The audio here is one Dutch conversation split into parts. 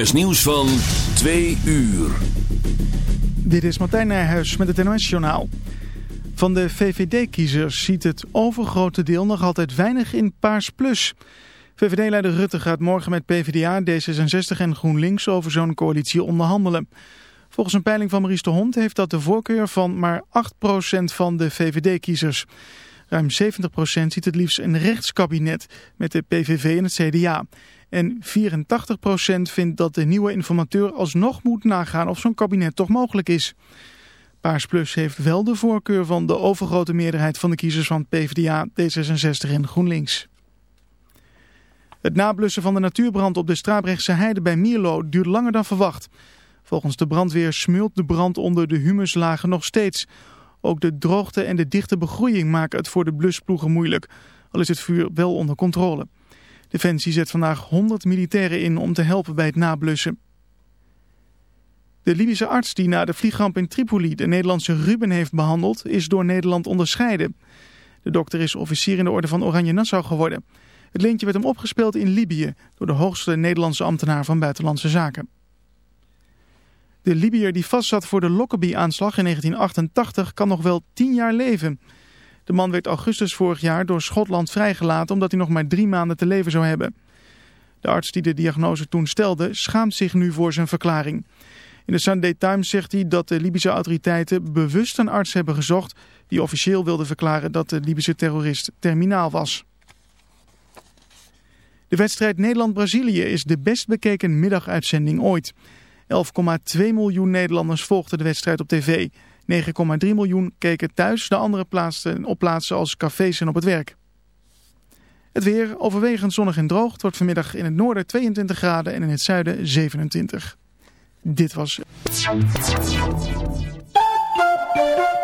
is nieuws van 2 uur. Dit is Martijn Nijhuis met het NOS-journaal. Van de VVD-kiezers ziet het overgrote deel nog altijd weinig in Paars Plus. VVD-leider Rutte gaat morgen met PvdA, D66 en GroenLinks over zo'n coalitie onderhandelen. Volgens een peiling van Maurice de Hond heeft dat de voorkeur van maar 8% van de VVD-kiezers. Ruim 70% ziet het liefst een rechtskabinet met de PVV en het CDA. En 84% vindt dat de nieuwe informateur alsnog moet nagaan of zo'n kabinet toch mogelijk is. Paars Plus heeft wel de voorkeur van de overgrote meerderheid van de kiezers van PvdA, D66 en GroenLinks. Het nablussen van de natuurbrand op de Strabrechtse heide bij Mierlo duurt langer dan verwacht. Volgens de brandweer smult de brand onder de humuslagen nog steeds. Ook de droogte en de dichte begroeiing maken het voor de blusploegen moeilijk, al is het vuur wel onder controle. Defensie zet vandaag 100 militairen in om te helpen bij het nablussen. De Libische arts die na de vliegramp in Tripoli de Nederlandse Ruben heeft behandeld, is door Nederland onderscheiden. De dokter is officier in de orde van Oranje Nassau geworden. Het lintje werd hem opgespeeld in Libië door de hoogste Nederlandse ambtenaar van Buitenlandse Zaken. De Libiër die vastzat voor de Lockerbie-aanslag in 1988 kan nog wel 10 jaar leven. De man werd augustus vorig jaar door Schotland vrijgelaten omdat hij nog maar drie maanden te leven zou hebben. De arts die de diagnose toen stelde schaamt zich nu voor zijn verklaring. In de Sunday Times zegt hij dat de Libische autoriteiten bewust een arts hebben gezocht die officieel wilde verklaren dat de Libische terrorist terminaal was. De wedstrijd Nederland-Brazilië is de best bekeken middaguitzending ooit. 11,2 miljoen Nederlanders volgden de wedstrijd op tv. 9,3 miljoen keken thuis, de andere plaatsen op plaatsen als cafés en op het werk. Het weer overwegend zonnig en droog. Wordt vanmiddag in het noorden 22 graden en in het zuiden 27. Dit was...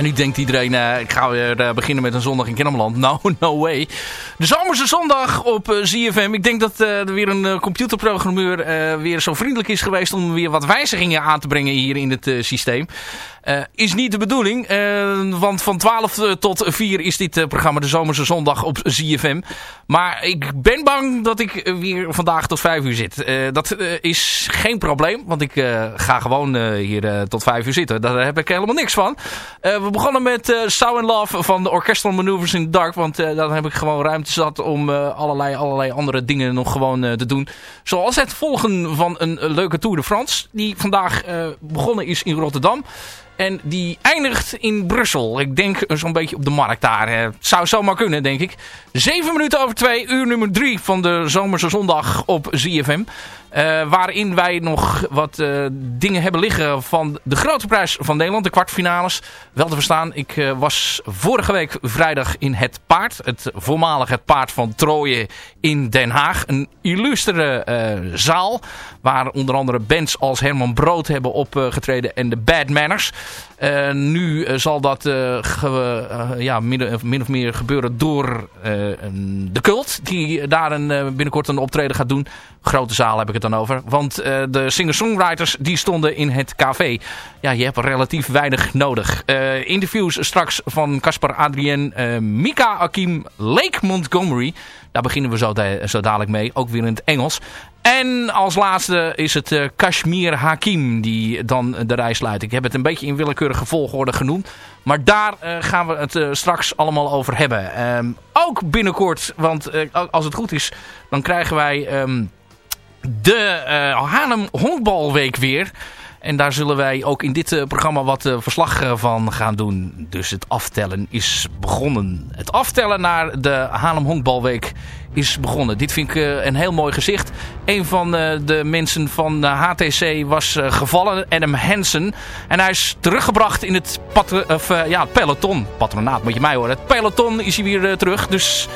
En nu denkt iedereen, uh, ik ga weer uh, beginnen met een zondag in Kennemerland. No, no way. De zomerse zondag op uh, ZFM. Ik denk dat er weer een computerprogrammeur weer zo vriendelijk is geweest om weer wat wijzigingen aan te brengen hier in het systeem. Uh, is niet de bedoeling, uh, want van 12 tot 4 is dit programma de Zomerse Zondag op ZFM. Maar ik ben bang dat ik weer vandaag tot 5 uur zit. dat is geen probleem, want ik ga gewoon hier tot 5 uur zitten. Daar heb ik helemaal niks van. we begonnen met uh, Sound Love van de Orchestral Maneuvers in the Dark. Want dan heb ik gewoon ruimte zat om allerlei, allerlei andere dingen nog gewoon te doen. Zoals het volgen van een leuke Tour de France. Die vandaag begonnen is in Rotterdam. En die eindigt in Brussel. Ik denk zo'n beetje op de markt daar. Het zou zomaar kunnen, denk ik. Zeven minuten over twee, uur nummer drie van de Zomerse Zondag op ZFM. Uh, waarin wij nog wat uh, dingen hebben liggen van de grote prijs van Nederland. De kwartfinales. Wel te verstaan. Ik was vorige week vrijdag in Het Paard. Het voormalig Het Paard van Trooien in Den Haag. Een illustere zaal. Waar onder andere bands als Herman Brood hebben opgetreden. En de Bad Manners. Nu zal dat ja, min, of meer gebeuren door de cult. Die daar een, binnenkort een optreden gaat doen. Grote zaal heb ik het dan over. Want de singer-songwriters die stonden in het café. Ja, je hebt relatief weinig nodig. Interviews straks van Caspar Adrien, Mika Akim, Lake Montgomery. Daar beginnen we zo dadelijk mee. Ook weer in het Engels. En als laatste is het uh, Kashmir Hakim die dan de reis leidt. Ik heb het een beetje in willekeurige volgorde genoemd. Maar daar uh, gaan we het uh, straks allemaal over hebben. Um, ook binnenkort, want als het goed is, dan krijgen wij... Um, de Haarlem Honkbalweek weer. En daar zullen wij ook in dit programma wat verslag van gaan doen. Dus het aftellen is begonnen. Het aftellen naar de Haarlem Honkbalweek is begonnen. Dit vind ik een heel mooi gezicht. Een van de mensen van HTC was gevallen, Adam Hansen. En hij is teruggebracht in het, of, ja, peloton. Patronaat moet je mij horen. Het peloton is hij weer terug. Dus...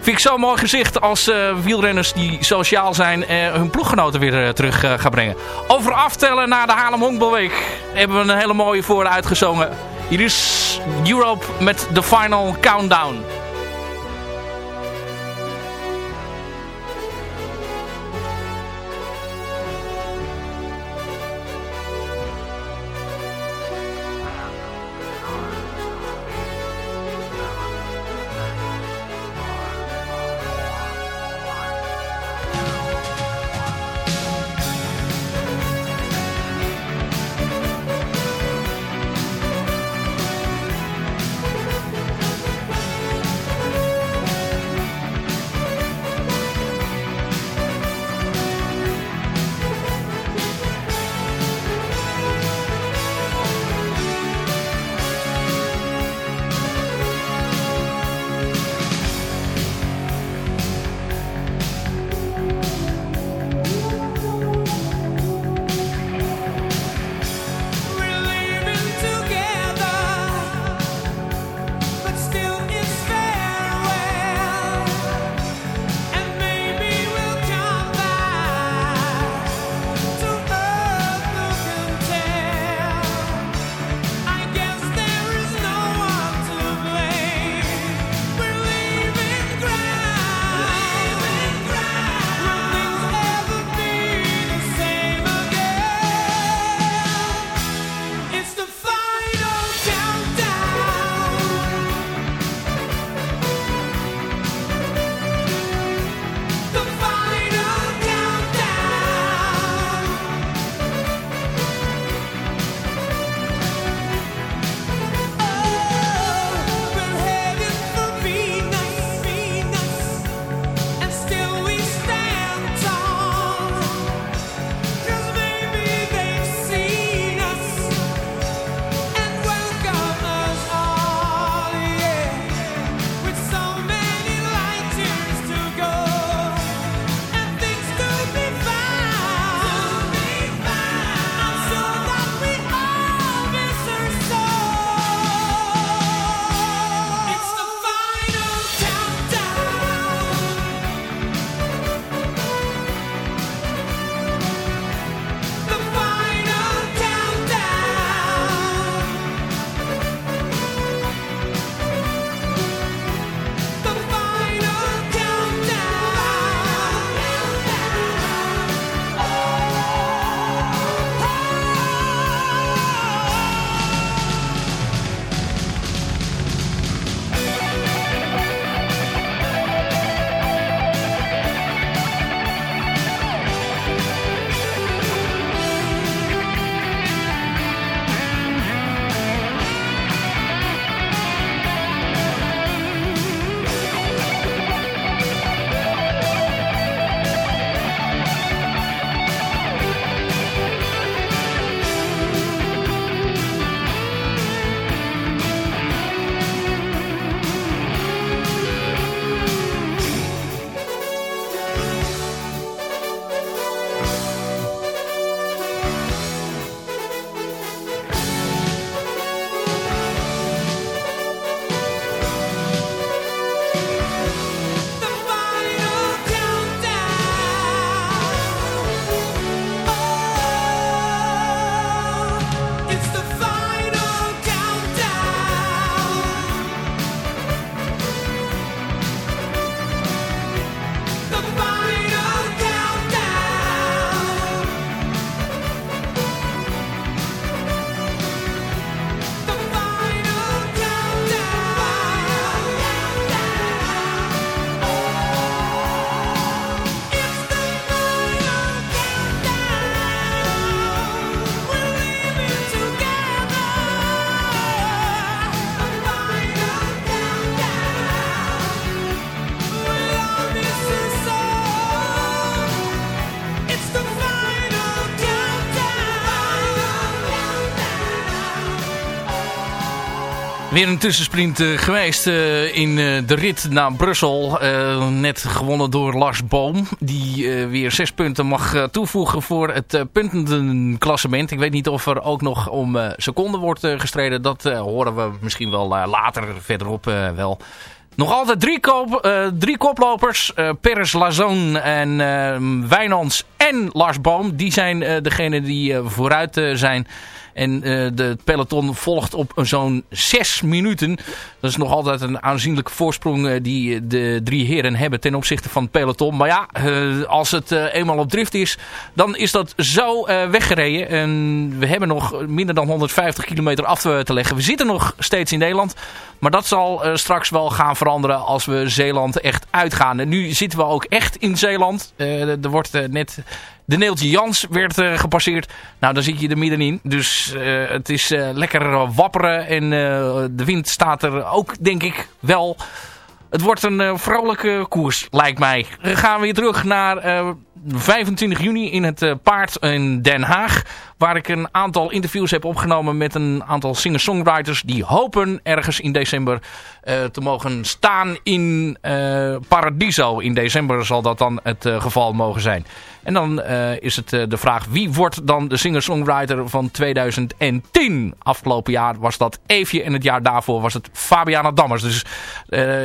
Vind ik zo'n mooi gezicht als wielrenners die sociaal zijn hun ploeggenoten weer terug gaan brengen. Over aftellen naar de Haarlem Honkbalweek hebben we een hele mooie voor uitgezongen. Hier is Europe met de Final Countdown. Weer een tussensprint uh, geweest uh, in uh, de rit naar Brussel. net gewonnen door Lars Boom. Die weer zes punten mag toevoegen voor het puntenklassement. Ik weet niet of er ook nog om seconden wordt gestreden. Dat horen we misschien wel later verderop wel. Nog altijd drie, koop, drie koplopers. Peres, Lazon en Wijnands en Lars Boom. Die zijn degene die vooruit zijn... En uh, de peloton volgt op zo'n 6 minuten. Dat is nog altijd een aanzienlijke voorsprong uh, die de drie heren hebben ten opzichte van het peloton. Maar ja, als het eenmaal op drift is, dan is dat zo weggereden. En we hebben nog minder dan 150 kilometer af te leggen. We zitten nog steeds in Nederland. Maar dat zal straks wel gaan veranderen als we Zeeland echt uitgaan. En nu zitten we ook echt in Zeeland. er wordt net de Neeltje Jans werd uh, gepasseerd. Nou, dan zit je er middenin. Dus uh, het is uh, lekker wapperen. En de wind staat er ook, denk ik, wel. Het wordt een vrolijke koers, lijkt mij. We gaan weer terug naar 25 juni in het Paard in Den Haag. Waar ik een aantal interviews heb opgenomen met een aantal singer-songwriters. Die hopen ergens in december uh, te mogen staan in uh, Paradiso. In december zal dat dan het geval mogen zijn. En dan is het de vraag wie wordt dan de singer-songwriter van 2010. Afgelopen jaar was dat Eefje en het jaar daarvoor was het Fabiana Dammers. Dus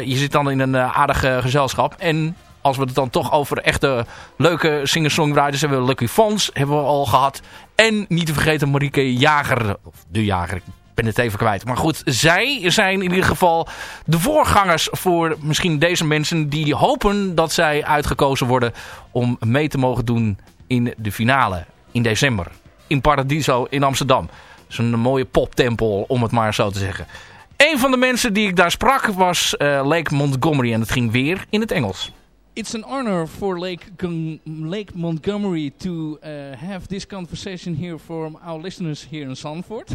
je zit dan in een aardig gezelschap. En als we het dan toch over echte leuke singer-songwriters hebben. Lucky Fons hebben we al gehad. En niet te vergeten Marieke Jager. Of de Jager, ik ben het even kwijt. Maar goed, zij zijn in ieder geval de voorgangers voor misschien deze mensen die hopen dat zij uitgekozen worden om mee te mogen doen in de finale in december. In Paradiso in Amsterdam. Zo'n mooie poptempel om het maar zo te zeggen. Een van de mensen die ik daar sprak was uh, Lake Montgomery en het ging weer in het Engels. It's an honor for Lake Lake Montgomery to uh, have this conversation here from our listeners here in Sanford.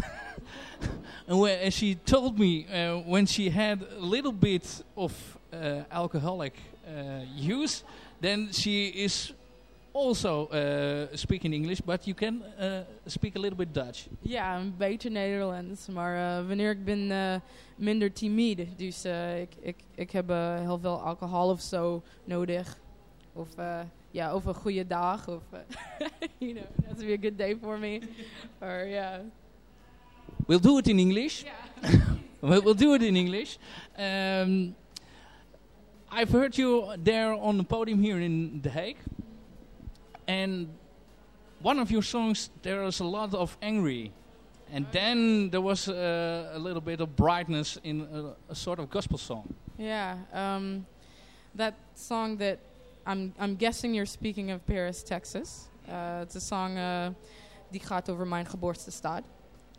and, where, and she told me uh, when she had a little bit of uh, alcoholic uh, use, then she is also uh, speaking English, but you can uh, speak a little bit Dutch. Ja, een beetje Nederlands, maar wanneer ik ben minder timide. Dus ik, ik, ik heb heel veel alcohol of zo nodig. Of ja, of een goede dag. Of, you know, that's be a good day for me. or yeah. We'll do it in English. Yeah. we'll, we'll do it in English. Um, I've heard you there on the podium here in The Hague. And one of your songs, there was a lot of angry and then there was uh, a little bit of brightness in a, a sort of gospel song. Yeah, um, that song that I'm I'm guessing you're speaking of Paris, Texas. Uh, it's a song uh, die gaat over mijn geboortestad.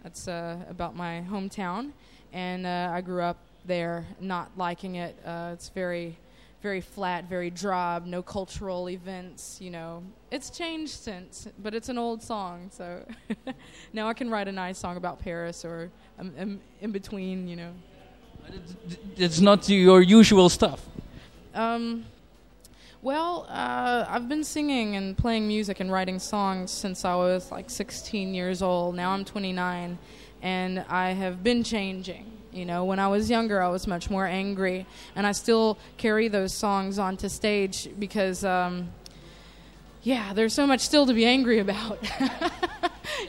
It's uh, about my hometown, and uh, I grew up there, not liking it. Uh, it's very very flat, very drab, no cultural events, you know. It's changed since, but it's an old song, so now I can write a nice song about Paris or um, um, in between, you know. It's not your usual stuff. Um, well, uh, I've been singing and playing music and writing songs since I was like 16 years old. Now I'm 29, and I have been changing. You know, when I was younger, I was much more angry, and I still carry those songs onto stage because, um, yeah, there's so much still to be angry about.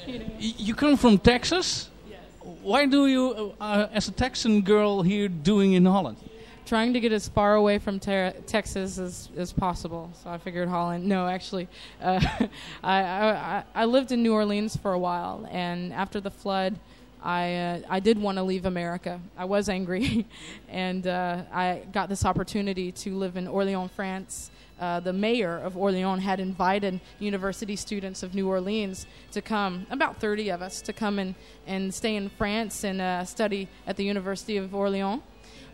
you, know? you come from Texas. Yes. Why do you, uh, as a Texan girl, here doing in Holland? trying to get as far away from ter- Texas as, as possible. So I figured Holland. No, actually, uh, I, I, I lived in New Orleans for a while, and after the flood, I uh, I did want to leave America. I was angry, and uh, I got this opportunity to live in Orléans, France. Uh, the mayor of Orléans had invited university students of New Orleans to come, about 30 of us, to come and, and stay in France and uh, study at the University of Orléans.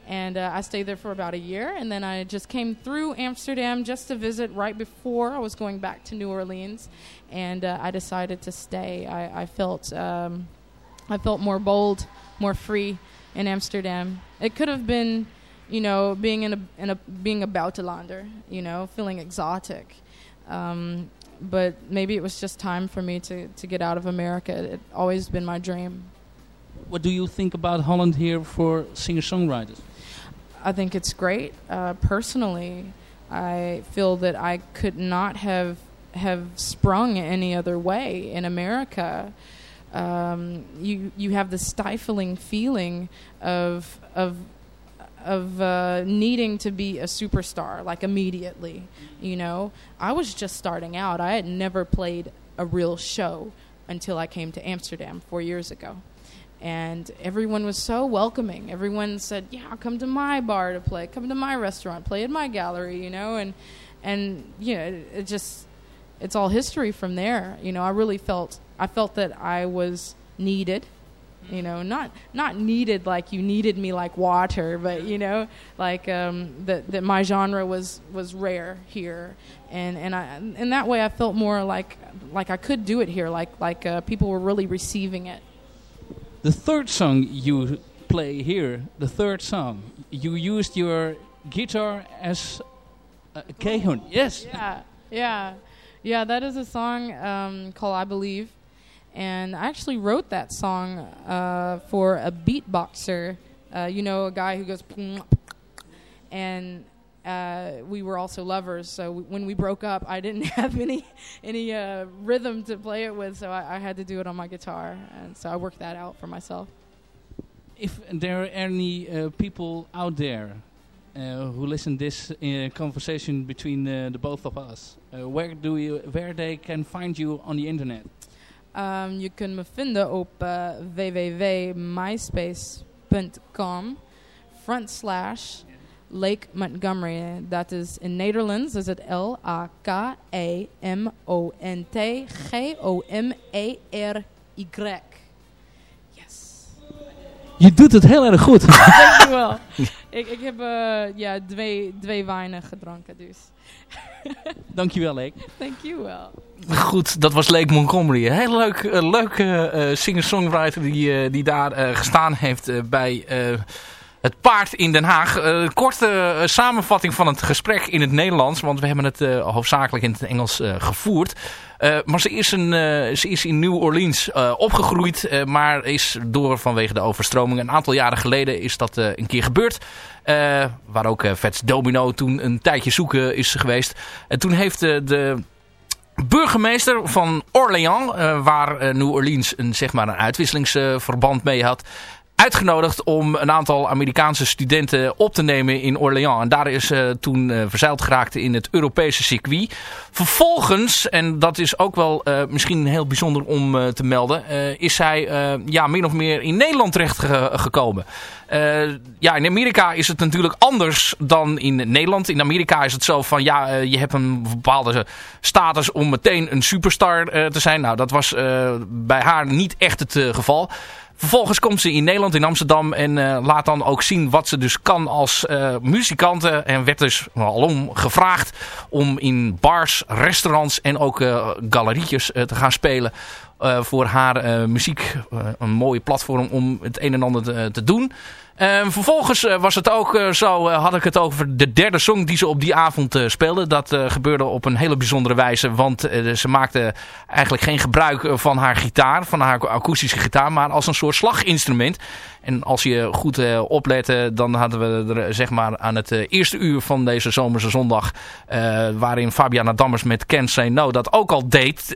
And uh, I stayed there for about a year, and then I just came through Amsterdam just to visit right before I was going back to New Orleans, and uh, I decided to stay. I, I felt. Um, I felt more bold, more free in Amsterdam. It could have been, you know, being in a, in a being a buitenlander, you know, feeling exotic. Um, but maybe it was just time for me to, to get out of America. It always been my dream. what do you think about Holland here for singer-songwriters? I think it's great. Uh, personally, I feel that I could not have have sprung any other way in America. Um, you you have the stifling feeling of of of uh, needing to be a superstar like immediately. You know, I was just starting out. I had never played a real show until I came to Amsterdam four years ago. And everyone was so welcoming. Everyone said, "Yeah, come to my bar to play. Come to my restaurant. Play at my gallery." You know, and and you know, it, it just it's all history from there. You know, I really felt I felt that I was needed. You know, not not needed like you needed me like water, but you know, like um, that that my genre was was rare here, and and I in that way I felt more like like I could do it here, like like uh, people were really receiving it. The third song you play here, the third song, you used your guitar as a cajon. Yes. Yeah, yeah, yeah. That is a song um, called "I Believe," and I actually wrote that song uh, for a beatboxer. Uh, you know, a guy who goes, and uh, we were also lovers. So w- when we broke up, I didn't have any any uh, rhythm to play it with, so I, I had to do it on my guitar, and so I worked that out for myself. If there are any uh, people out there uh, who listen this conversation between the both of us, where do you, where they can find you on the internet? Um, je kunt me vinden op uh, www.myspace.com front slash Lake Montgomery. Dat is in Nederlands is het L-A-K-E-M-O-N-T-G-O-M-E-R-Y. Je doet het heel erg goed. Dankjewel. ik, ik heb uh, ja, twee, twee wijnen gedronken, dus. Dankjewel, Leek. Dankjewel. Goed, dat was Lake Montgomery. Een hele leuk, uh, leuke uh, singer-songwriter die, uh, die daar gestaan heeft bij het paard in Den Haag. Een korte samenvatting van het gesprek in het Nederlands. Want we hebben het hoofdzakelijk in het Engels gevoerd. maar ze is, een, ze is in New Orleans opgegroeid. maar is door vanwege de overstroming een aantal jaren geleden is dat een keer gebeurd. waar ook Vets Domino toen een tijdje zoeken is geweest. En toen heeft de burgemeester van Orléans, uh, waar uh, New Orleans een, zeg maar een uitwisselingsverband mee had, uitgenodigd om een aantal Amerikaanse studenten op te nemen in Orléans. En daar is uh, toen uh, verzeild geraakt in het Europese circuit. Vervolgens, en dat is ook wel uh, misschien heel bijzonder om te melden, is zij ja, min of meer in Nederland terecht ge gekomen. ja, in Amerika is het natuurlijk anders dan in Nederland. In Amerika is het zo van, ja, je hebt een bepaalde status om meteen een superstar te zijn. Nou, dat was bij haar niet echt het geval. Vervolgens komt ze in Nederland, in Amsterdam en uh, laat dan ook zien wat ze dus kan als uh, muzikante. En werd dus alom gevraagd om in bars, restaurants en ook uh, galerietjes te gaan spelen. voor haar muziek een mooie platform om het een en ander te doen. Uh, vervolgens uh, was het ook uh, zo, had ik het over de derde song die ze op die avond speelde. Dat gebeurde op een hele bijzondere wijze, want ze maakte eigenlijk geen gebruik van haar gitaar, van haar akoestische gitaar, maar als een soort slaginstrument. En als je goed oplette, dan hadden we er zeg maar aan het eerste uur van deze zomerse zondag, waarin Fabiana Dammers met Can't Say No dat ook al deed.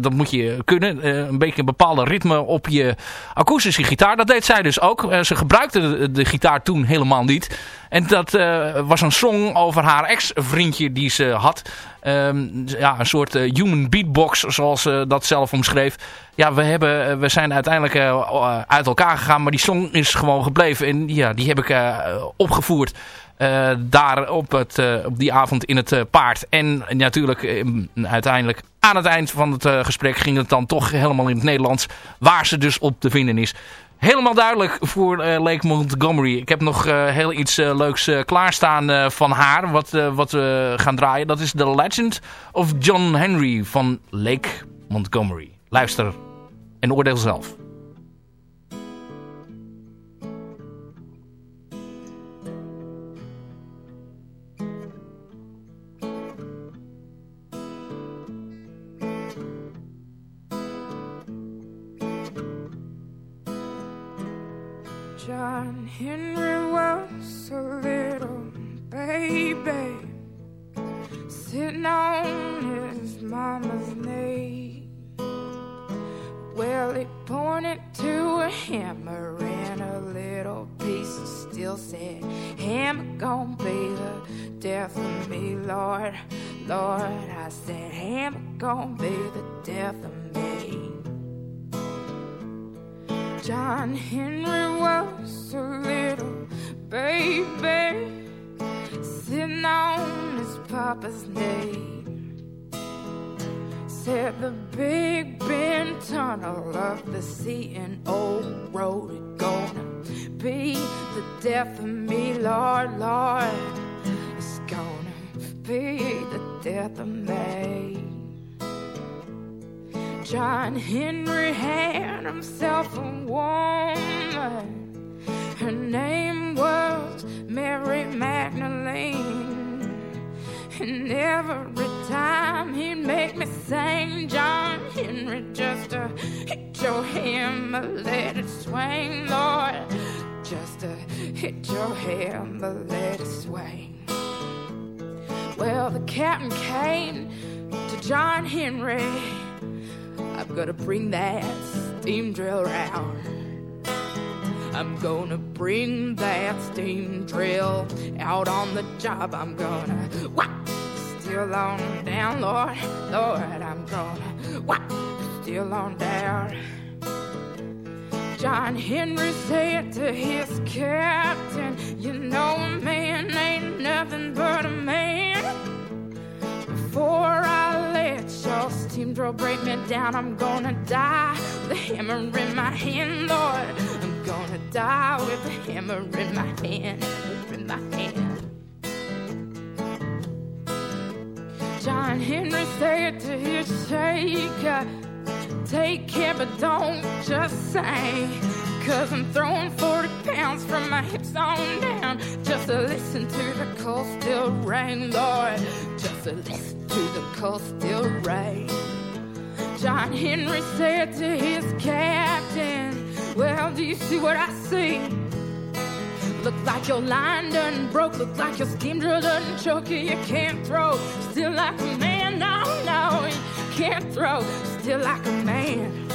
dat moet je kunnen. een beetje een bepaalde ritme op je akoestische gitaar. Dat deed zij dus ook. ze gebruikte de, de, gitaar toen helemaal niet. En dat was een song over haar ex-vriendje die ze had. Um, ja, een soort uh, human beatbox, zoals ze dat zelf omschreef. Ja, we, hebben, we zijn uiteindelijk uit elkaar gegaan, maar die song is gewoon gebleven. En ja, die heb ik opgevoerd daar op, het, op die avond in het paard. En natuurlijk uiteindelijk aan het eind van het gesprek ging het dan toch helemaal in het Nederlands. Waar ze dus op te vinden is. Helemaal duidelijk voor uh, Lake Montgomery. Ik heb nog uh, heel iets uh, leuks klaarstaan van haar. Wat, wat we gaan draaien. Dat is The Legend of John Henry van Lake Montgomery. Luister en oordeel zelf. Henry was a little baby sitting on his mama's knee. Well, he pointed to a hammer and a little piece of steel said, Hammer gonna be the death of me, Lord. Lord, I said, Hammer gonna be the death of me. John Henry was a little baby sitting on his papa's knee. Said the Big Bend tunnel of the Seton Old Road is gonna be the death of me, Lord, Lord. It's gonna be the death of me. John Henry had himself a woman. Her name was Mary Magdalene. And every time he'd make me sing, John Henry, just to hit your hammer, let it swing, Lord. Just to hit your hammer, let it swing. Well, the captain came to John Henry. I'm gonna bring that steam drill round. I'm gonna bring that steam drill out on the job. I'm gonna whack still on down, Lord, Lord. I'm gonna whack still on down. John Henry said to his captain, You know, a man ain't nothing but a man. Before I your steam drill break me down, I'm gonna die with a hammer in my hand, Lord. I'm gonna die with a hammer in my hand, in my hand. John Henry said to his shaker, Take care, but don't just sing. Cause I'm throwing 40 pounds from my hips on down. Just to listen to the cold still rain, Lord. Just to listen to the cold still rain. John Henry said to his captain, Well, do you see what I see? Look like your line done broke. Look like your drill done choke you. You can't throw. Still like a man. No, no, you can't throw. Still like a man.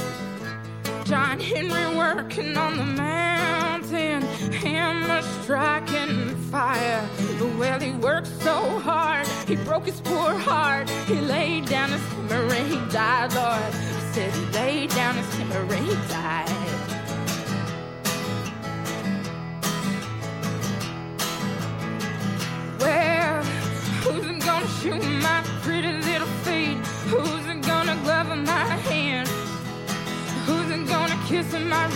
John Henry working on the mountain. Hammer striking fire. Well, he worked so hard. He broke his poor heart. He laid down his hammer and he died, Lord. He said he laid down his hammer and he died. Well, who's gonna shoot my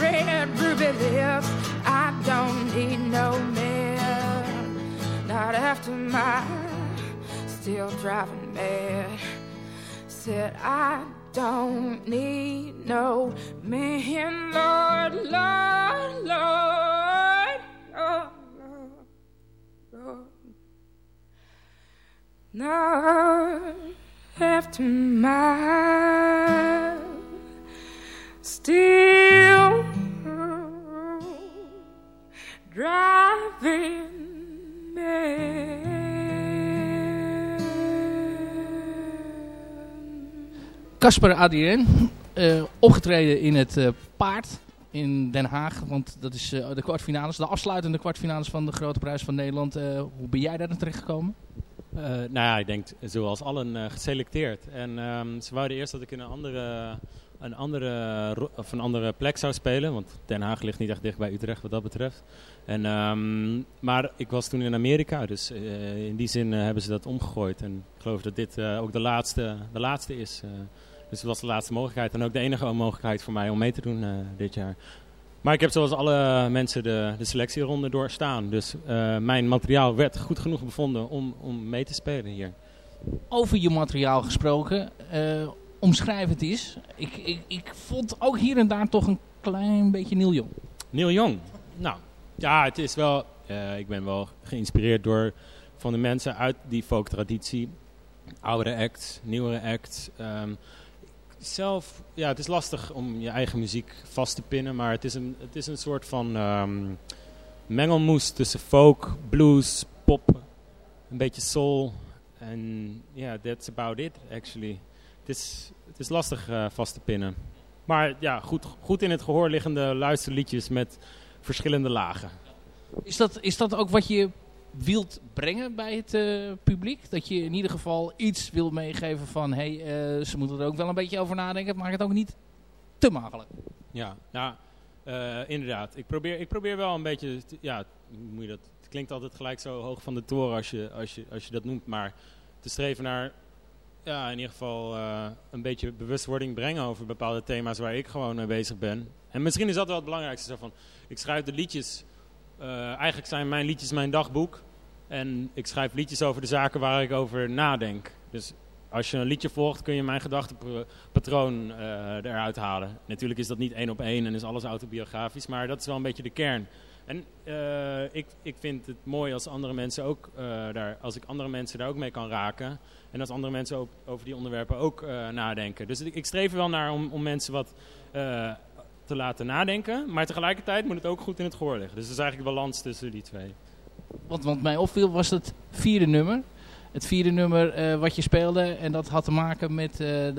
red ruby lips? I don't need no man, not after my still driving mad. Said I don't need no man, Lord, Lord, Lord, Lord, Lord, Lord. Not after my still driving Casper Adrien, eh, opgetreden in het eh, Paard in Den Haag. Want dat is eh, de kwartfinales, de afsluitende kwartfinales van de Grote Prijs van Nederland. Eh, hoe ben jij daar terecht gekomen? Eh, nou ja, ik denk zoals allen eh, geselecteerd. En ehm, ze wouden eerst dat ik in een andere, een, andere, een andere plek zou spelen. Want Den Haag ligt niet echt dicht bij Utrecht wat dat betreft. En, ehm, maar ik was toen in Amerika, dus eh, in die zin eh, hebben ze dat omgegooid. En ik geloof dat dit eh, ook de laatste, de laatste is. dus het was de laatste mogelijkheid en ook de enige mogelijkheid voor mij om mee te doen dit jaar. Maar ik heb zoals alle mensen de, de selectieronde doorstaan. Dus mijn materiaal werd goed genoeg bevonden om, om mee te spelen hier. Over je materiaal gesproken, omschrijf het eens. Ik, ik, ik vond ook hier en daar toch een klein beetje Neil Young. Neil Young. Nou, ja, het is wel. eh, ik ben wel geïnspireerd door van de mensen uit die folk-traditie. Oudere acts, nieuwere acts. Ehm, zelf, ja, het is lastig om je eigen muziek vast te pinnen, maar het is een, het is een soort van ehm, mengelmoes tussen folk, blues, pop, een beetje soul. En ja, that's about it actually. Het is, het is lastig uh, vast te pinnen. Maar ja, goed, goed in het gehoor liggende luisterliedjes met verschillende lagen. Is dat, is dat ook wat je wilt brengen bij het uh, publiek? Dat je in ieder geval iets wil meegeven van... hé, hey, uh, ze moeten er ook wel een beetje over nadenken. Het maakt het ook niet te makkelijk. Ja, uh, inderdaad. Ik probeer, ik probeer wel een beetje... Te, ja, moet je dat, het klinkt altijd gelijk zo hoog van de toren als je, als je, als je dat noemt. Maar te streven naar... Ja, in ieder geval een beetje bewustwording brengen over bepaalde thema's waar ik gewoon mee bezig ben. En misschien is dat wel het belangrijkste. Van, ik schrijf de liedjes uh, eigenlijk zijn mijn liedjes mijn dagboek. En ik schrijf liedjes over de zaken waar ik over nadenk. Dus als je een liedje volgt, kun je mijn gedachtenpatroon uh, eruit halen. Natuurlijk is dat niet één op één en is alles autobiografisch, maar dat is wel een beetje de kern. En uh, ik, ik vind het mooi als andere mensen ook daar, als ik andere mensen daar ook mee kan raken. En als andere mensen ook over die onderwerpen ook nadenken. Dus ik, ik streef er wel naar om, om mensen wat te laten nadenken. Maar tegelijkertijd moet het ook goed in het gehoor liggen. Dus dat is eigenlijk de balans tussen die twee. Wat, wat mij opviel was het vierde nummer. Het vierde nummer wat je speelde. En dat had te maken met de,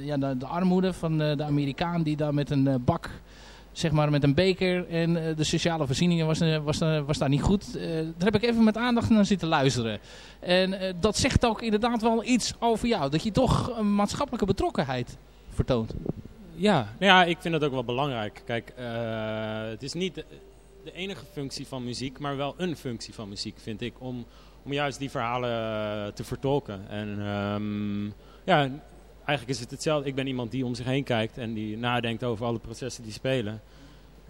ja, de, de, armoede van de Amerikaan die daar met een bak, zeg maar met een beker. En de sociale voorzieningen was, was, was daar niet goed. daar heb ik even met aandacht naar zitten luisteren. En dat zegt ook inderdaad wel iets over jou. Dat je toch een maatschappelijke betrokkenheid vertoont. Ja, nou ja, ik vind dat ook wel belangrijk. Kijk, uh, het is niet de, de, enige functie van muziek, maar wel een functie van muziek, vind ik. Om, om juist die verhalen te vertolken. En um, ja, eigenlijk is het hetzelfde. Ik ben iemand die om zich heen kijkt en die nadenkt over alle processen die spelen.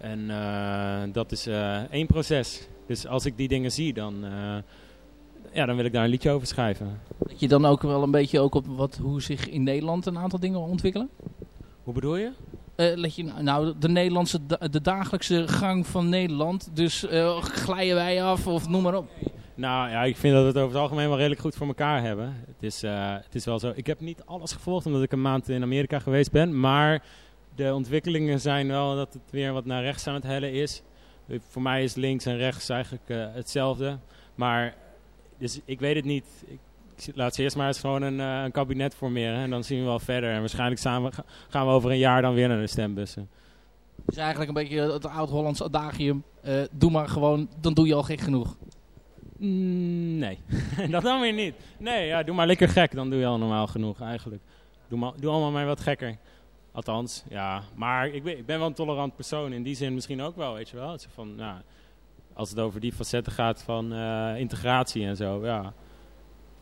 En uh, dat is uh, één proces. Dus als ik die dingen zie, dan, ja, dan wil ik daar een liedje over schrijven. Dat je dan ook wel een beetje ook op wat, hoe zich in Nederland een aantal dingen ontwikkelen? Hoe bedoel je? Uh, let je nou, de Nederlandse, de dagelijkse gang van Nederland. Dus uh, glijden wij af of noem maar op. Nou ja, ik vind dat we het over het algemeen wel redelijk goed voor elkaar hebben. Het is, uh, het is wel zo. Ik heb niet alles gevolgd omdat ik een maand in Amerika geweest ben. Maar de ontwikkelingen zijn wel dat het weer wat naar rechts aan het hellen is. Voor mij is links en rechts eigenlijk hetzelfde. Maar dus ik weet het niet. Ik, laat ze eerst maar eens gewoon een, een, kabinet formeren. En dan zien we wel verder. En waarschijnlijk samen gaan we over een jaar dan weer naar de stembussen. Dus eigenlijk een beetje het oud-Hollands adagium. Doe maar gewoon, dan doe je al gek genoeg. Mm, nee, dat dan weer niet. Nee, ja, doe maar lekker gek, dan doe je al normaal genoeg eigenlijk. Doe, maar, doe allemaal maar wat gekker. Althans, ja. Maar ik ben, ik ben wel een tolerant persoon. In die zin misschien ook wel, weet je wel. Van, nou, als het over die facetten gaat van uh, integratie en zo, ja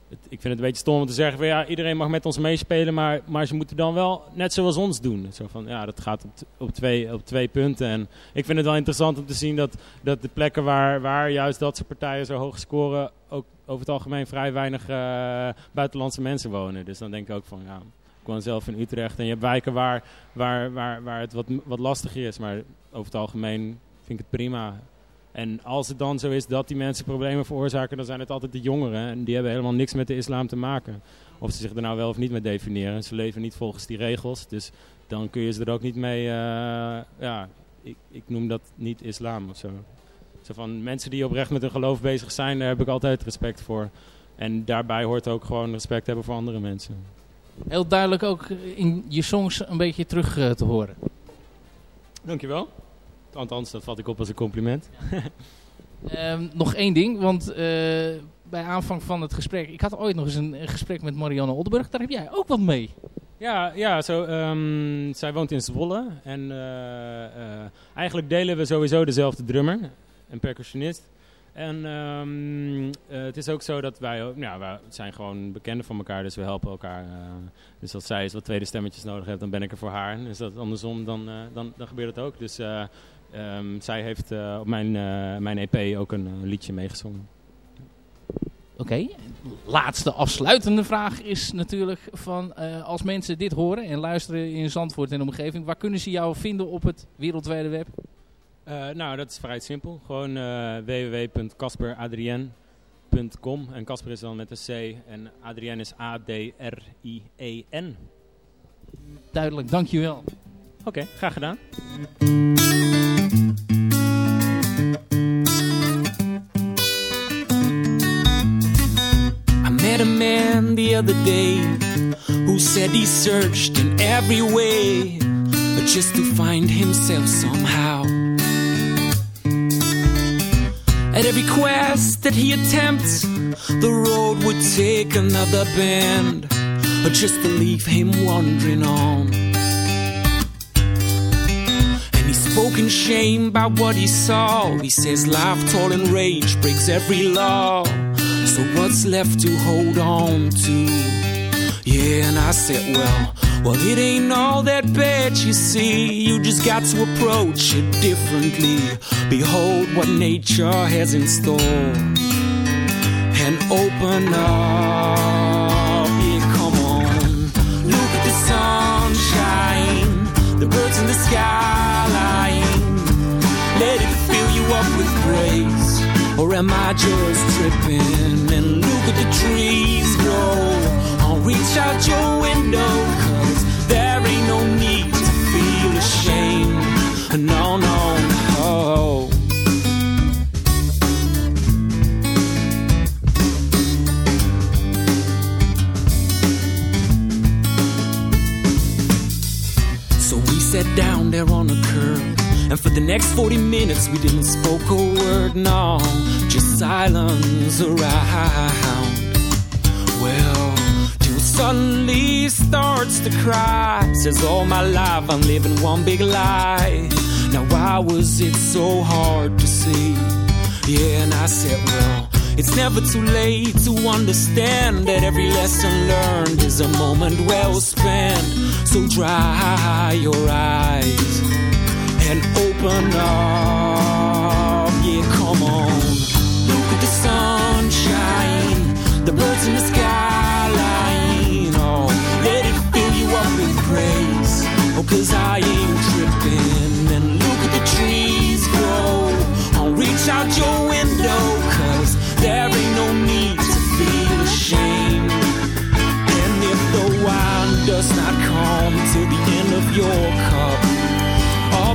ik vind het een beetje stom om te zeggen van ja, iedereen mag met ons meespelen, maar, maar ze moeten dan wel net zoals ons doen. Zo van ja, dat gaat op, op, twee, op twee punten. En ik vind het wel interessant om te zien dat, dat de plekken waar, waar juist dat soort partijen zo hoog scoren, ook over het algemeen vrij weinig uh, buitenlandse mensen wonen. Dus dan denk ik ook van ja, ik woon zelf in Utrecht en je hebt wijken waar, waar, waar, waar het wat, wat lastiger is, maar over het algemeen vind ik het prima. En als het dan zo is dat die mensen problemen veroorzaken, dan zijn het altijd de jongeren. En die hebben helemaal niks met de islam te maken. Of ze zich er nou wel of niet mee definiëren. Ze leven niet volgens die regels. Dus dan kun je ze er ook niet mee... Uh, ja, ik, ik, noem dat niet islam of zo. zo. van mensen die oprecht met hun geloof bezig zijn, daar heb ik altijd respect voor. En daarbij hoort ook gewoon respect hebben voor andere mensen. Heel duidelijk ook in je songs een beetje terug uh, te horen. Dankjewel. Althans, dat vat ik op als een compliment. um, nog één ding, want uh, bij aanvang van het gesprek... Ik had ooit nog eens een, een gesprek met Marianne Oldenburg. Daar heb jij ook wat mee. Ja, ja zo, um, zij woont in Zwolle. En uh, uh, eigenlijk delen we sowieso dezelfde drummer en percussionist. En um, uh, het is ook zo dat wij, ja, wij zijn gewoon bekenden van elkaar, dus we helpen elkaar. Dus als zij eens wat tweede stemmetjes nodig heeft, dan ben ik er voor haar. En is dat andersom, dan, dan, dan gebeurt het ook. Dus um, zij heeft op mijn, mijn EP ook een liedje meegezongen. Oké, okay. laatste afsluitende vraag is natuurlijk van als mensen dit horen en luisteren in Zandvoort en omgeving, waar kunnen ze jou vinden op het wereldwijde web? Nou, dat is vrij simpel. Gewoon www.casperadrien.com. En Casper is dan met een C en Adrien is A-D-R-I-E-N. Duidelijk, dankjewel. Oké, graag gedaan. The other day who said he searched in every way just to find himself somehow. At every quest that he attempts, the road would take another bend just to leave him wandering on. And he spoke in shame about what he saw. He says, Life, toil, and rage breaks every law. So what's left to hold on to? Yeah, and I said, well, well, it ain't all that bad, you see. You just got to approach it differently. Behold what nature has in store. And open up, yeah, come on. Look at the sunshine, the birds in the skyline. Or am I just tripping? And look at the trees grow. I'll reach out your window, cause there ain't no need to feel ashamed. No, no, no. So we sat down there on a curb. And for the next 40 minutes, we didn't spoke a word, no, just silence around. Well, till suddenly starts to cry. Says, All my life I'm living one big lie. Now, why was it so hard to see? Yeah, and I said, Well, it's never too late to understand that every lesson learned is a moment well spent. So dry your eyes and open up. Yeah, come on. Look at the sunshine, the birds in the skyline. Oh, let it fill you up with praise. Oh, cause I ain't tripping. And look at the trees grow. I'll reach out your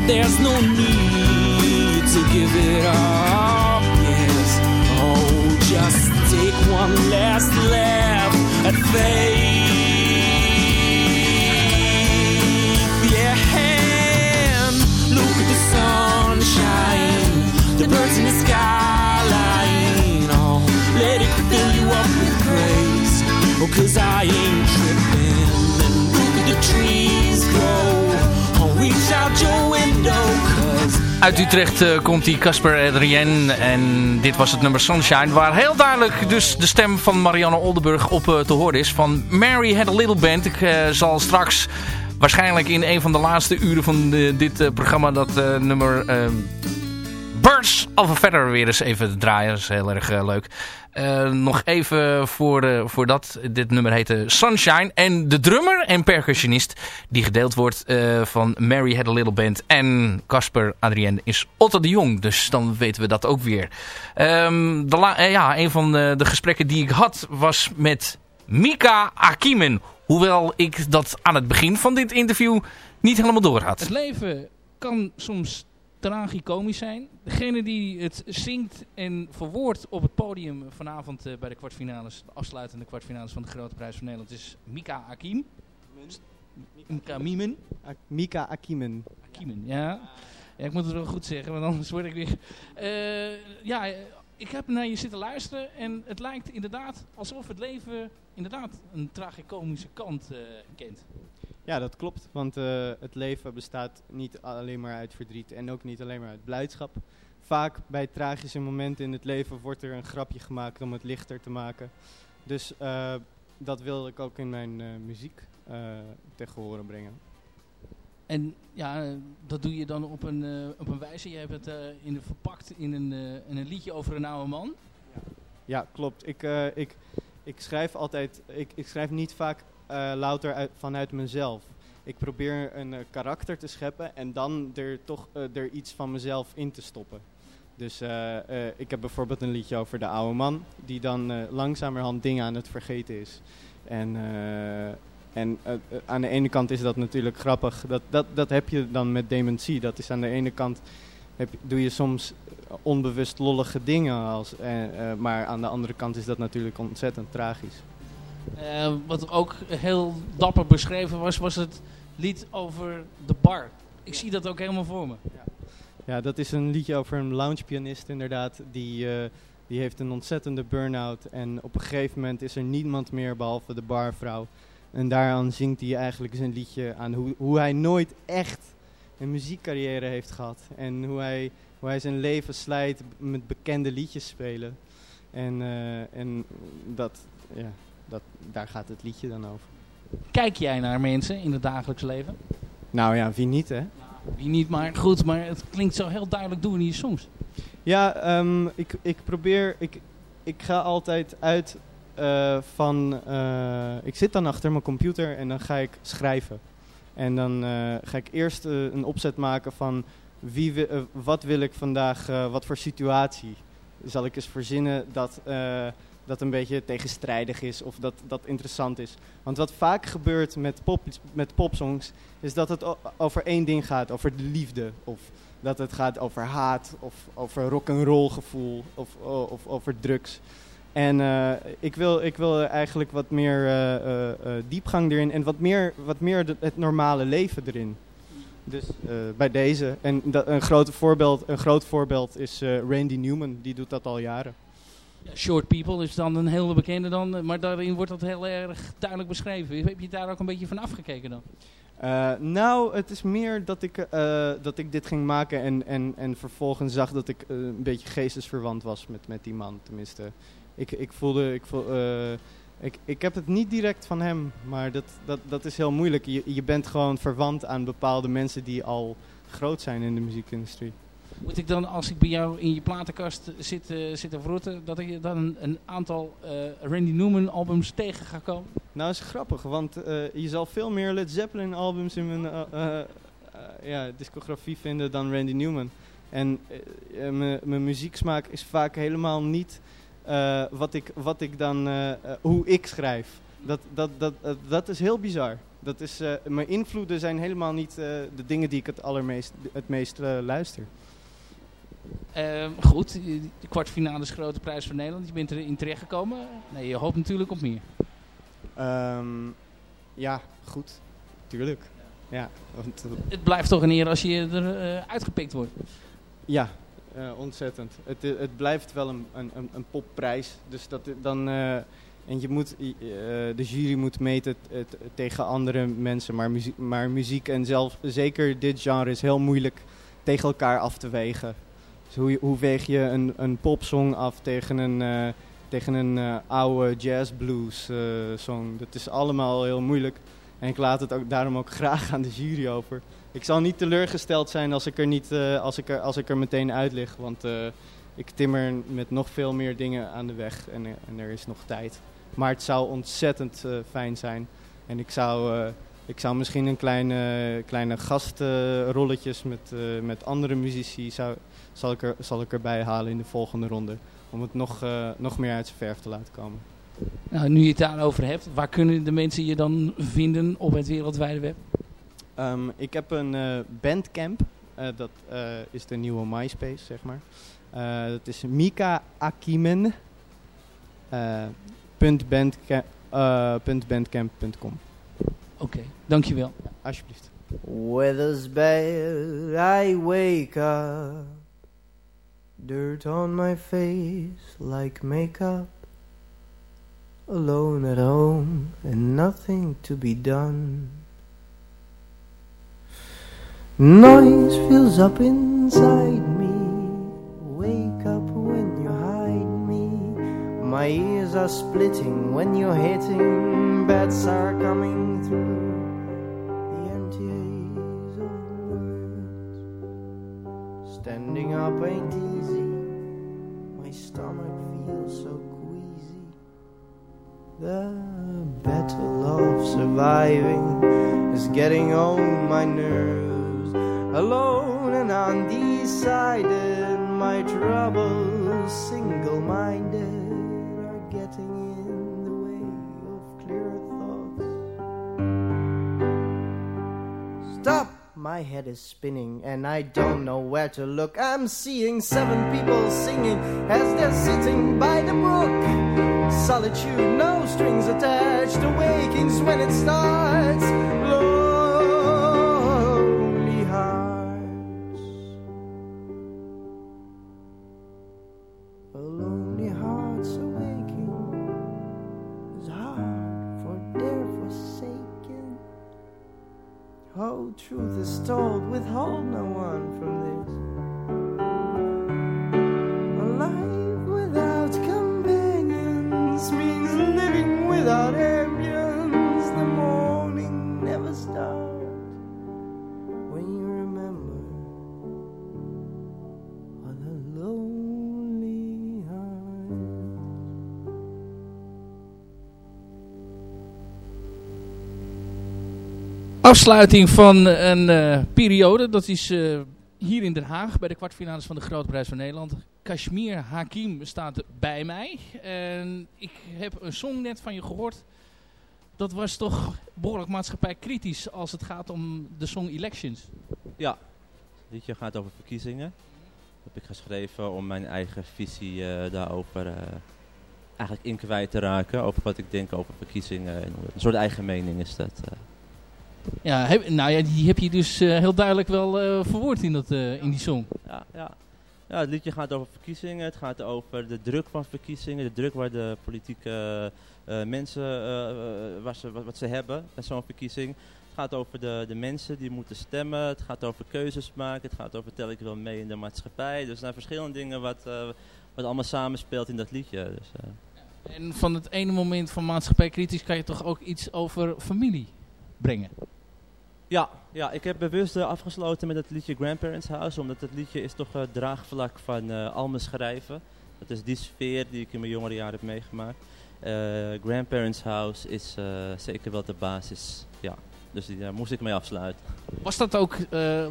there's no need to give it up. Yes, oh, just take one last laugh at faith. Yeah, and look at the sunshine, the birds in the skyline. Oh, let it fill you up with praise. Oh, cause I ain't tripping. And look at the trees Uit Utrecht eh, komt die Casper Adrien en dit was het nummer Sunshine. Waar heel duidelijk dus de stem van Marianne Oldenburg op eh, te horen is. Van Mary Had a Little Band. Ik eh, zal straks waarschijnlijk in een van de laatste uren van dit programma dat nummer... Birds of a Feather weer eens even draaien. Dat is heel erg leuk. Eh, nog even voor, eh, voor dat. Dit nummer heette Sunshine. En de drummer en percussionist die gedeeld wordt eh, van Mary Had a Little Band en Casper Adrien is Otto de Jong. Dus dan weten we dat ook weer. Ehm, de ja, een van de, de gesprekken die ik had was met Mika Akimen. Hoewel ik dat aan het begin van dit interview niet helemaal door had. Het leven kan soms tragicomisch zijn. Degene die het zingt en verwoordt op het podium vanavond eh, bij de kwartfinales, de afsluitende kwartfinales van de Grote Prijs van Nederland, is Mika Akim. Mika Mimen. Mika Akimen. Akimen, ja. ja. Ik moet het wel goed zeggen, want anders word ik weer... Eh, ja, ik heb naar je zitten luisteren en het lijkt inderdaad alsof het leven inderdaad een tragicomische kant eh, kent. Ja, dat klopt. Want eh, het leven bestaat niet alleen maar uit verdriet en ook niet alleen maar uit blijdschap. Vaak bij tragische momenten in het leven wordt er een grapje gemaakt om het lichter te maken. Dus eh, dat wil ik ook in mijn eh, muziek tegen horen brengen. En ja, dat doe je dan op een, op een wijze. Je hebt het in de, verpakt in een, in een liedje over een oude man. Ja, klopt. Ik, ik, ik schrijf altijd, ik, ik schrijf niet vaak louter uit, vanuit mezelf. Ik probeer een eh, karakter te scheppen en dan er toch eh, er iets van mezelf in te stoppen. Dus eh, eh, ik heb bijvoorbeeld een liedje over de oude man, die dan eh, langzamerhand dingen aan het vergeten is. En eh, En eh, eh, aan de ene kant is dat natuurlijk grappig. Dat, dat, dat heb je dan met dementie. Dat is aan de ene kant heb, doe je soms onbewust lollige dingen. Als, eh, eh, maar aan de andere kant is dat natuurlijk ontzettend tragisch. Eh, wat ook heel dapper beschreven was, was het lied over de bar. Ik zie dat ook helemaal voor me. Ja, dat is een liedje over een loungepianist inderdaad. Die, eh, die heeft een ontzettende burn-out. En op een gegeven moment is er niemand meer behalve de barvrouw. En daaraan zingt hij eigenlijk zijn liedje aan hoe, hoe hij nooit echt een muziekcarrière heeft gehad. En hoe hij, hoe hij zijn leven slijt met bekende liedjes spelen. En, eh, en dat, ja, dat, daar gaat het liedje dan over. Kijk jij naar mensen in het dagelijks leven? Nou ja, wie niet hè? Wie niet, maar goed, maar het klinkt zo heel duidelijk door in je songs. Ja, ehm, ik, ik probeer. Ik, ik ga altijd uit eh, van. eh, ik zit dan achter mijn computer en dan ga ik schrijven. En dan eh, ga ik eerst een opzet maken van. Wie wi- wat wil ik vandaag, wat voor situatie zal ik eens verzinnen dat, dat een beetje tegenstrijdig is of dat, dat interessant is. Want wat vaak gebeurt met, pop, met popsongs is dat het over één ding gaat, over de liefde. Of dat het gaat over haat of over rock'n'roll gevoel of, o- of over drugs. En eh, ik, wil, ik wil eigenlijk wat meer eh, eh, diepgang erin en wat meer, wat meer het normale leven erin. Dus bij deze. En dat, een, groot voorbeeld, een groot voorbeeld is Randy Newman, die doet dat al jaren. Short People is dan een hele bekende dan, maar daarin wordt dat heel erg duidelijk beschreven. Heb je daar ook een beetje van afgekeken dan? Eh, nou, het is meer dat ik, eh, dat ik dit ging maken en, en, en vervolgens zag dat ik eh, een beetje geestesverwant was met, met die man. Tenminste, ik, ik voelde, ik, voel, ik, ik heb het niet direct van hem, maar dat, dat, dat is heel moeilijk. Je, je bent gewoon verwant aan bepaalde mensen die al groot zijn in de muziekindustrie. Moet ik dan, als ik bij jou in je platenkast zit, eh, zit te vroeten, dat ik dan een, aantal eh, Randy Newman albums tegen ga komen? Nou, is grappig, want eh, je zal veel meer Led Zeppelin albums in mijn ja, discografie vinden dan Randy Newman. En mijn- muzieksmaak is vaak helemaal niet wat, ik, wat ik dan, hoe ik schrijf. Dat, dat, dat, dat, is heel bizar. Dat is, mijn invloeden zijn helemaal niet de dingen die ik het allermeest het meest luister. Eh, goed, de kwartfinale is Grote Prijs van Nederland. Je bent erin terechtgekomen. Nee, je hoopt natuurlijk op meer. Ehm, ja, goed. Tuurlijk. Ja, want, eh, Het blijft toch een eer als je er eh, uitgepikt wordt. Ja, eh, ontzettend. Het, het blijft wel een, een, een, een popprijs. Dus dat dan. en je moet, de jury moet meten tegen andere mensen. Maar muziek, maar muziek en zelf, zeker dit genre is heel moeilijk tegen elkaar af te wegen. Dus hoe, hoe weeg je een, een popsong af tegen een, eh, tegen een eh, oude jazz blues eh, song? Dat is allemaal heel moeilijk. En ik laat het ook, daarom ook graag aan de jury over. Ik zal niet teleurgesteld zijn als ik er, niet, als ik er, als ik er meteen uit lig. Want ik timmer met nog veel meer dingen aan de weg en, en er is nog tijd. Maar het zou ontzettend fijn zijn. En ik zou, ik zou misschien een kleine, kleine gastrolletjes met, met andere muzici zou, zal, ik er, zal ik erbij halen in de volgende ronde. Om het nog, eh, nog meer uit zijn verf te laten komen. Nou, nu je het daarover hebt, waar kunnen de mensen je dan vinden op het wereldwijde web? Ehm, ik heb een eh, bandcamp. Eh, dat eh, is de nieuwe MySpace, zeg maar. Eh, dat is Mika Akimen. eh, punt bandca- eh, punt bandcamp.com. Oké, dankjewel. Alsjeblieft. Weather's bad, I wake up. Dirt on my face like makeup. Alone at home and nothing to be done. Noise fills up inside me. Wake up when you hide me. My ears are splitting when you're hitting. Bats are coming getting on my nerves. Alone and undecided, my troubles, single minded, are getting in the way of clearer thoughts. Stop! My head is spinning and I don't know where to look. I'm seeing seven people singing as they're sitting by the brook. Solitude, no strings attached, awakings when it starts. Withhold no one Afsluiting van een eh, periode. Dat is eh, hier in Den Haag bij de kwartfinales van de Grote Prijs van Nederland. Kashmir Hakim staat bij mij. En ik heb een song net van je gehoord. Dat was toch behoorlijk maatschappijkritisch als het gaat om de song Elections. Ja, het liedje gaat over verkiezingen. Dat heb ik geschreven om mijn eigen visie eh, daarover eigenlijk in kwijt te raken. Over wat ik denk over verkiezingen. En Een soort eigen mening is dat. Ja, heb, nou ja, die heb je dus eh, heel duidelijk wel eh, verwoord in, dat, eh, in die song. Ja, ja. ja, het liedje gaat over verkiezingen. Het gaat over de druk van verkiezingen. De druk waar de politieke mensen, waar ze, wat, wat ze hebben bij zo'n verkiezing. Het gaat over de, de mensen die moeten stemmen. Het gaat over keuzes maken. Het gaat over tel ik wel mee in de maatschappij. Dus er zijn verschillende dingen wat, wat allemaal samenspeelt in dat liedje. Dus. En van het ene moment van maatschappijkritisch kan je toch ook iets over familie brengen. Ja, ja, ik heb bewust eh, afgesloten met het liedje Grandparents House, omdat het liedje is toch eh, draagvlak van eh, al mijn schrijven. Dat is die sfeer die ik in mijn jongere jaren heb meegemaakt. Grandparents House is zeker wel de basis, ja. Dus die, daar moest ik mee afsluiten. Was dat ook,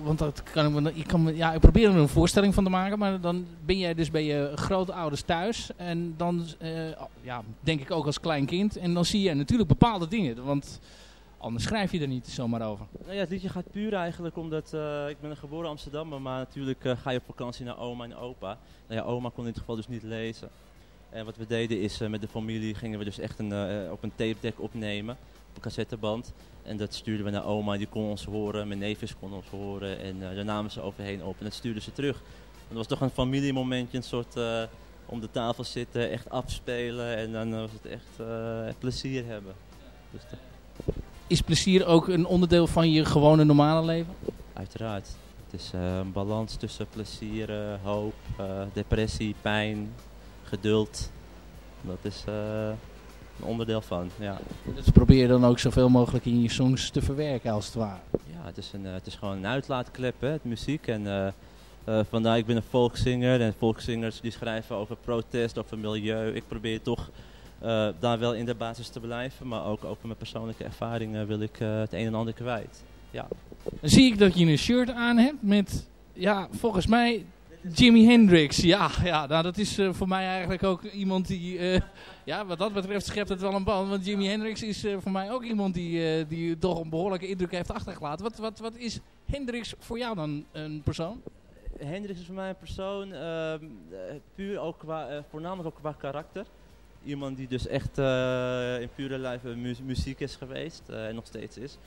want dat kan ik, me, ik, kan ja, ik probeer er een voorstelling van te maken, maar dan ben jij dus bij je grootouders thuis. En dan ja, denk ik ook als klein kind. En dan zie je natuurlijk bepaalde dingen, want anders schrijf je er niet zomaar over. Nou ja, het liedje gaat puur eigenlijk omdat eh, ik ben een geboren Amsterdammer, maar natuurlijk eh, ga je op vakantie naar oma en opa. Nou ja, oma kon in dit geval dus niet lezen. En wat we deden is eh, met de familie gingen we dus echt een, op een tape deck opnemen, op een cassetteband. En dat stuurden we naar oma, die kon ons horen, mijn neefjes konden ons horen en daar namen ze overheen op en dat stuurden ze terug. En dat was toch een familiemomentje, een soort om de tafel zitten, echt afspelen en dan was het echt plezier hebben. Dus Is plezier ook een onderdeel van je gewone normale leven? Uiteraard. Het is eh, een balans tussen plezier, eh, hoop, eh, depressie, pijn, geduld. Dat is een onderdeel van, ja. Dat probeer je dan ook zoveel mogelijk in je songs te verwerken als het ware. Ja, het is, een, het is gewoon een uitlaatklep, hè, het muziek. En eh, eh, vandaar, ik ben een volkszinger en volkszingers die schrijven over protest, over milieu. Ik probeer toch eh, daar wel in de basis te blijven, maar ook over mijn persoonlijke ervaringen wil ik eh, het een en ander kwijt. Ja. Dan zie ik dat je een shirt aan hebt met, ja, volgens mij Jimi Hendrix. Ja, ja nou, dat is eh, voor mij eigenlijk ook iemand die, eh, ja, wat dat betreft schept het wel een band. Want Jimi Hendrix is eh, voor mij ook iemand die, eh, die toch een behoorlijke indruk heeft achtergelaten. Wat, wat, wat is Hendrix voor jou dan een persoon? Hendrix is voor mij een persoon, ehm, eh, puur ook qua, eh, voornamelijk ook qua karakter. Iemand die dus echt eh, in pure mu- muziek is geweest eh, en nog steeds is.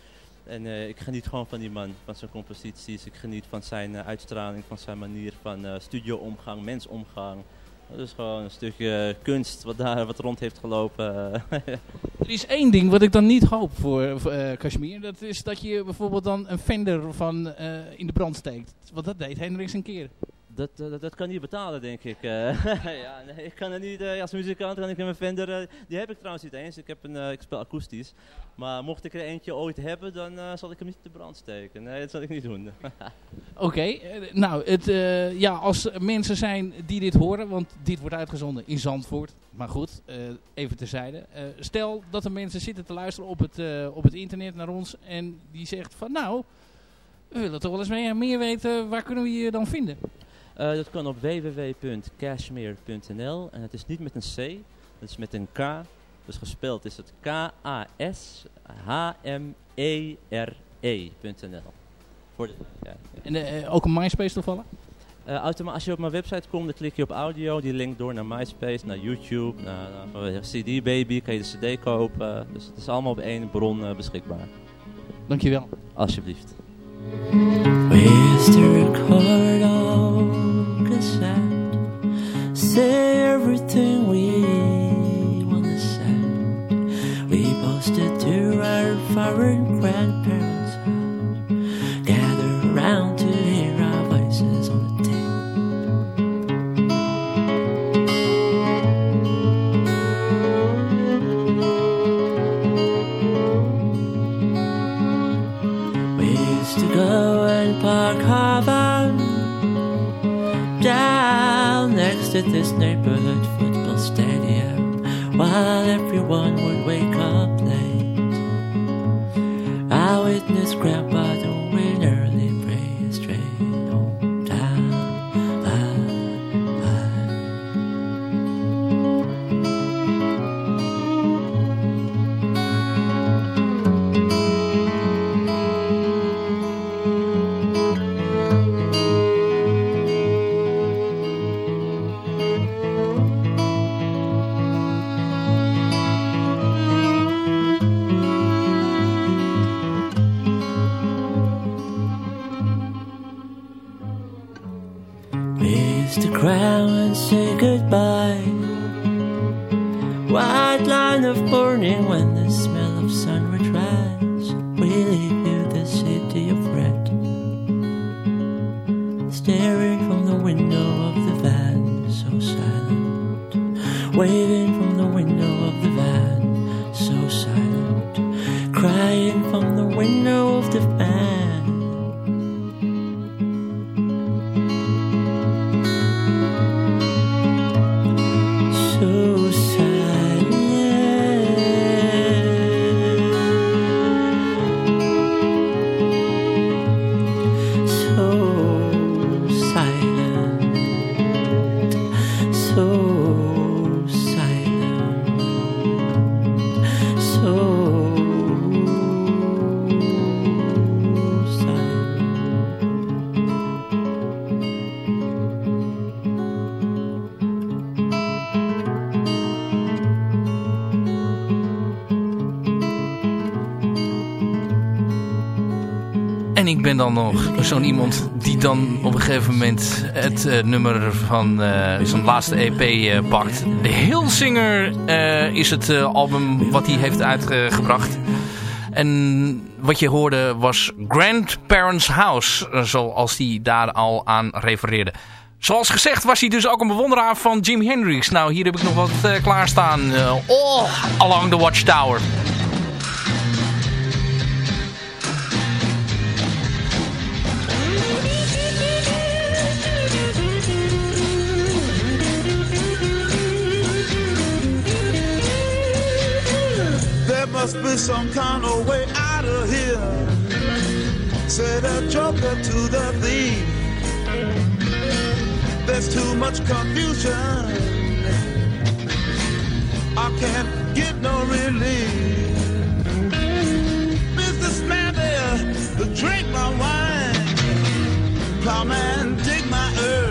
En eh, ik geniet gewoon van die man, van zijn composities. Ik geniet van zijn uitstraling, van zijn manier van studio-omgang, mensomgang. Dat is gewoon een stukje kunst wat daar wat rond heeft gelopen. Er is één ding wat ik dan niet hoop voor, Kashmir. Dat is dat je bijvoorbeeld dan een Fender van in de brand steekt. Want dat deed Hendrix een keer. Dat, eh, dat, dat kan niet betalen, denk ik. eh. ja, nee, ik kan het niet, eh, als muzikant kan ik mijn Fender, die heb ik trouwens niet eens. Ik, heb een, ik speel akoestisch. Maar mocht ik er eentje ooit hebben, dan zal ik hem niet in de brand steken. Nee, dat zal ik niet doen. Oké, nou, het, ja, als er mensen zijn die dit horen, want dit wordt uitgezonden in Zandvoort. Maar goed, eh, even terzijde. Stel dat er mensen zitten te luisteren op het, op het internet naar ons en die zegt van nou, we willen toch wel eens meer weten, waar kunnen we je dan vinden? Eh, dat kan op www.cashmere.nl en het is niet met een C, het is met een K. Dus gespeld is het E K-A-S-H-M-E-R-E.nl. Voor de, ja. En eh, ook een MySpace toevallig? Eh, automa- als je op mijn website komt, dan klik je op audio. Die link door naar MySpace, naar YouTube, naar, naar CD Baby. Kan je de CD kopen. Dus het is allemaal op één bron eh, beschikbaar. Dankjewel. Alsjeblieft. Where's the record? Say everything we wanna say. We posted to our foreign neighbor Crying from the window of the van. Nog zo'n iemand die dan op een gegeven moment het eh, nummer van eh, zijn laatste EP eh, pakt. De Hillsinger is het album wat hij heeft uitgebracht. En wat je hoorde was Grandparents House, zoals hij daar al aan refereerde. Zoals gezegd was hij dus ook een bewonderaar van Jimi Hendrix. Nou, hier heb ik nog wat klaarstaan. Oh, Along the Watchtower. Must be some kind of way out of here. Said a joker to the thief. There's too much confusion. I can't get no relief. Businessman there to drink my wine. Plowman dig my earth.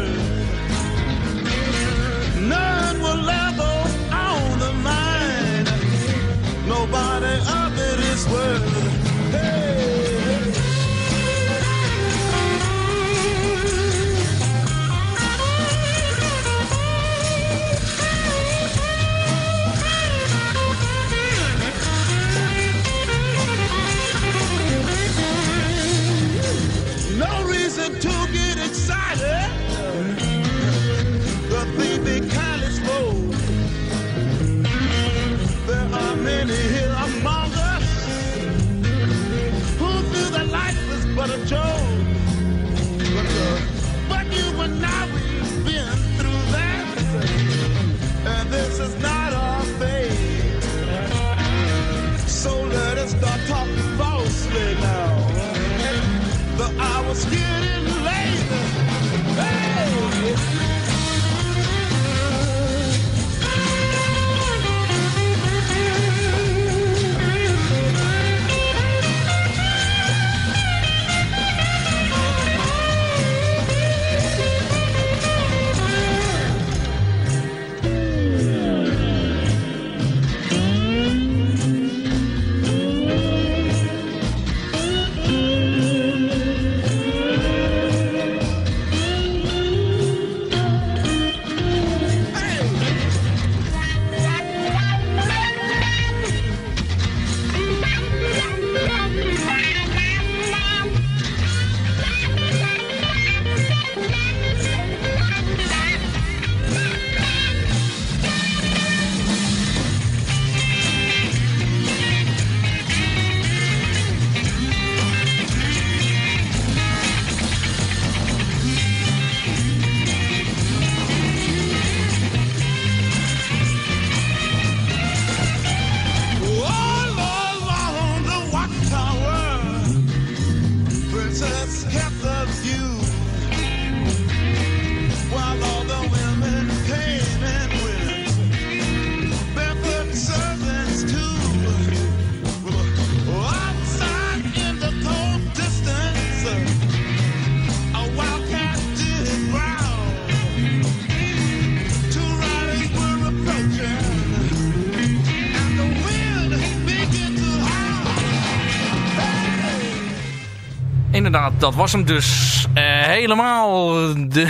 Dat was hem dus. Eh, helemaal de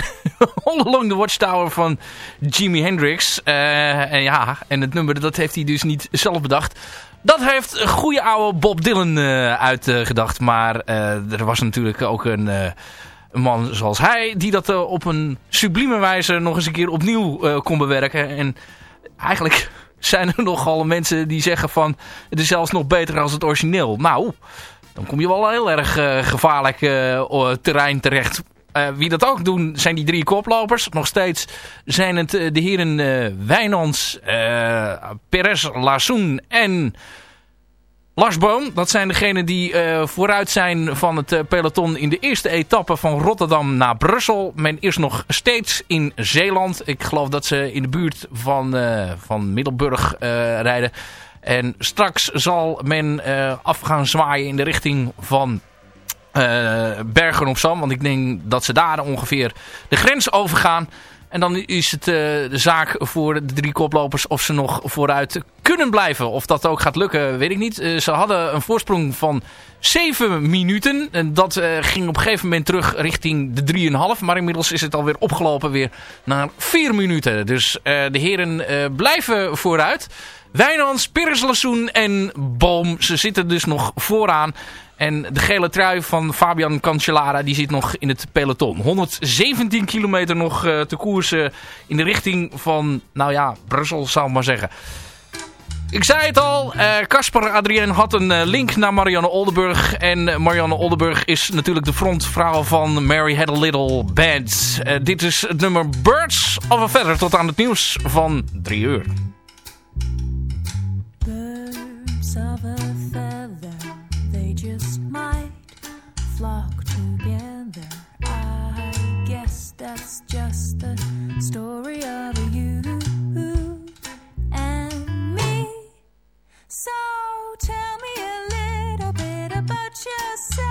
All Along the Watchtower van Jimi Hendrix. Eh, en ja, en het nummer dat heeft hij dus niet zelf bedacht. Dat heeft goede oude Bob Dylan uh, uitgedacht. maar er was natuurlijk ook een, een, man zoals hij... die dat op een sublieme wijze nog eens een keer opnieuw kon bewerken. En eigenlijk zijn er nogal mensen die zeggen van... het is zelfs nog beter als het origineel. Nou, dan kom je wel heel erg uh, gevaarlijk uh, terrein terecht. Uh, wie dat ook doen zijn die drie koplopers. Nog steeds zijn het de heren Wijnands, Perez, Lassoen en Lars Boom. Dat zijn degenen die vooruit zijn van het peloton in de eerste etappe van Rotterdam naar Brussel. Men is nog steeds in Zeeland. Ik geloof dat ze in de buurt van, van Middelburg rijden. En straks zal men uh, af gaan zwaaien in de richting van uh, Bergen op Zand. Want ik denk dat ze daar ongeveer de grens overgaan. En dan is het uh, de zaak voor de drie koplopers of ze nog vooruit kunnen blijven. Of dat ook gaat lukken, weet ik niet. Uh, ze hadden een voorsprong van 7 minuten. En dat uh, ging op een gegeven moment terug richting de 3,5. Maar inmiddels is het alweer opgelopen weer naar 4 minuten. Dus de heren blijven vooruit. Wijnands, Pires en Boom. Ze zitten dus nog vooraan. En de gele trui van Fabian Cancellara die zit nog in het peloton. 117 kilometer nog uh, te koersen in de richting van, nou ja, Brussel zou ik maar zeggen. Ik zei het al, Casper uh, Adrien had een uh, link naar Marianne Oldenburg. En Marianne Oldenburg is natuurlijk de frontvrouw van Mary Had a Little Band. dit is het nummer Birds of a Feather tot aan het nieuws van 3 uur. Just the story of you and me. So tell me a little bit about yourself.